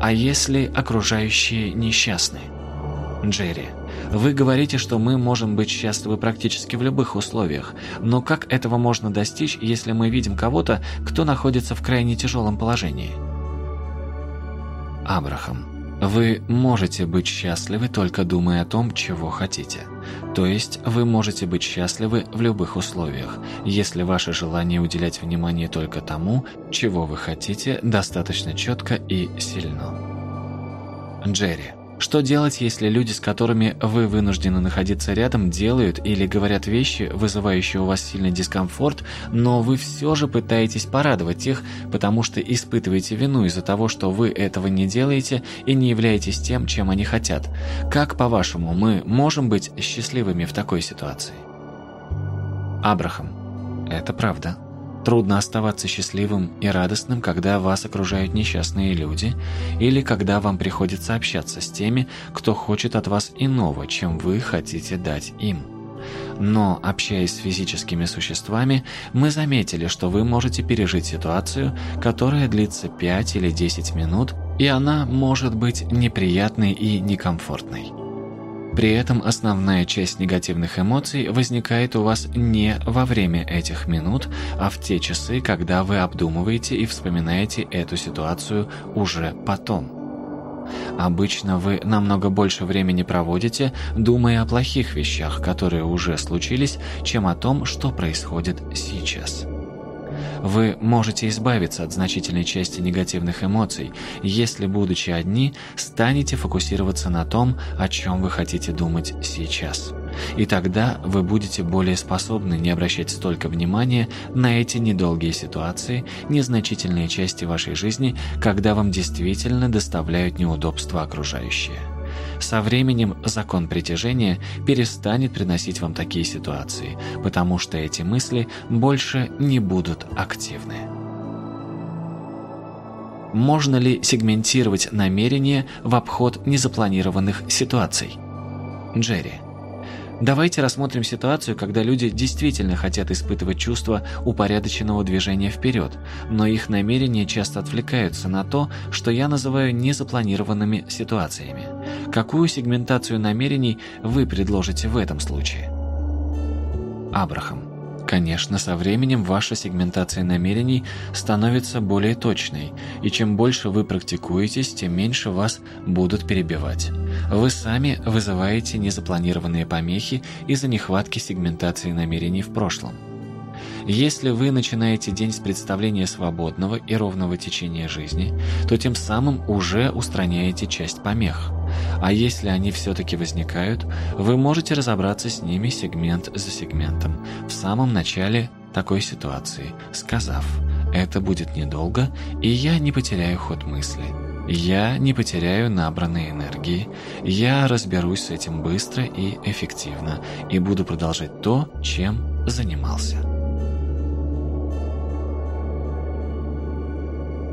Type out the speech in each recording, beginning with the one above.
А если окружающие несчастны? Джерри, вы говорите, что мы можем быть счастливы практически в любых условиях, но как этого можно достичь, если мы видим кого-то, кто находится в крайне тяжелом положении? Абрахам, вы можете быть счастливы, только думая о том, чего хотите. То есть вы можете быть счастливы в любых условиях, если ваше желание уделять внимание только тому, чего вы хотите, достаточно четко и сильно. Джерри. Что делать, если люди, с которыми вы вынуждены находиться рядом, делают или говорят вещи, вызывающие у вас сильный дискомфорт, но вы все же пытаетесь порадовать их, потому что испытываете вину из-за того, что вы этого не делаете и не являетесь тем, чем они хотят? Как, по-вашему, мы можем быть счастливыми в такой ситуации? Абрахам. Это правда. Трудно оставаться счастливым и радостным, когда вас окружают несчастные люди, или когда вам приходится общаться с теми, кто хочет от вас иного, чем вы хотите дать им. Но, общаясь с физическими существами, мы заметили, что вы можете пережить ситуацию, которая длится 5 или 10 минут, и она может быть неприятной и некомфортной. При этом основная часть негативных эмоций возникает у вас не во время этих минут, а в те часы, когда вы обдумываете и вспоминаете эту ситуацию уже потом. Обычно вы намного больше времени проводите, думая о плохих вещах, которые уже случились, чем о том, что происходит сейчас. Вы можете избавиться от значительной части негативных эмоций, если, будучи одни, станете фокусироваться на том, о чем вы хотите думать сейчас. И тогда вы будете более способны не обращать столько внимания на эти недолгие ситуации, незначительные части вашей жизни, когда вам действительно доставляют неудобства окружающие. Со временем закон притяжения перестанет приносить вам такие ситуации, потому что эти мысли больше не будут активны. Можно ли сегментировать намерения в обход незапланированных ситуаций? Джерри. Давайте рассмотрим ситуацию, когда люди действительно хотят испытывать чувство упорядоченного движения вперед, но их намерения часто отвлекаются на то, что я называю незапланированными ситуациями. Какую сегментацию намерений вы предложите в этом случае? Абрахам. Конечно, со временем ваша сегментация намерений становится более точной, и чем больше вы практикуетесь, тем меньше вас будут перебивать. Вы сами вызываете незапланированные помехи из-за нехватки сегментации намерений в прошлом. Если вы начинаете день с представления свободного и ровного течения жизни, то тем самым уже устраняете часть помех. А если они все-таки возникают, вы можете разобраться с ними сегмент за сегментом в самом начале такой ситуации, сказав «это будет недолго, и я не потеряю ход мысли». Я не потеряю набранной энергии, я разберусь с этим быстро и эффективно и буду продолжать то, чем занимался.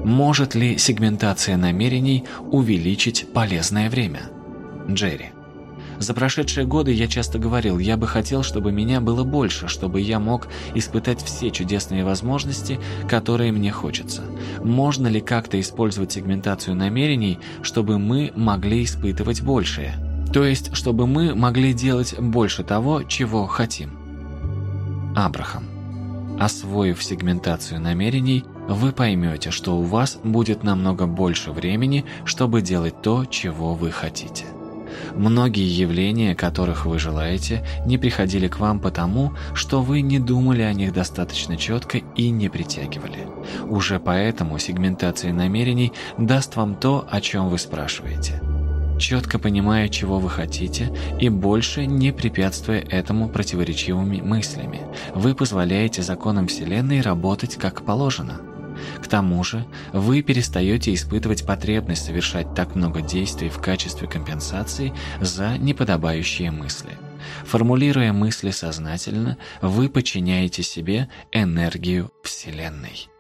Может ли сегментация намерений увеличить полезное время? Джерри. За прошедшие годы я часто говорил, я бы хотел, чтобы меня было больше, чтобы я мог испытать все чудесные возможности, которые мне хочется. Можно ли как-то использовать сегментацию намерений, чтобы мы могли испытывать большее? То есть, чтобы мы могли делать больше того, чего хотим. Абрахам. Освоив сегментацию намерений, вы поймете, что у вас будет намного больше времени, чтобы делать то, чего вы хотите. Многие явления, которых вы желаете, не приходили к вам потому, что вы не думали о них достаточно четко и не притягивали. Уже поэтому сегментация намерений даст вам то, о чем вы спрашиваете. Четко понимая, чего вы хотите, и больше не препятствуя этому противоречивыми мыслями, вы позволяете законам Вселенной работать как положено – к тому же, вы перестаете испытывать потребность совершать так много действий в качестве компенсации за неподобающие мысли. Формулируя мысли сознательно, вы подчиняете себе энергию Вселенной.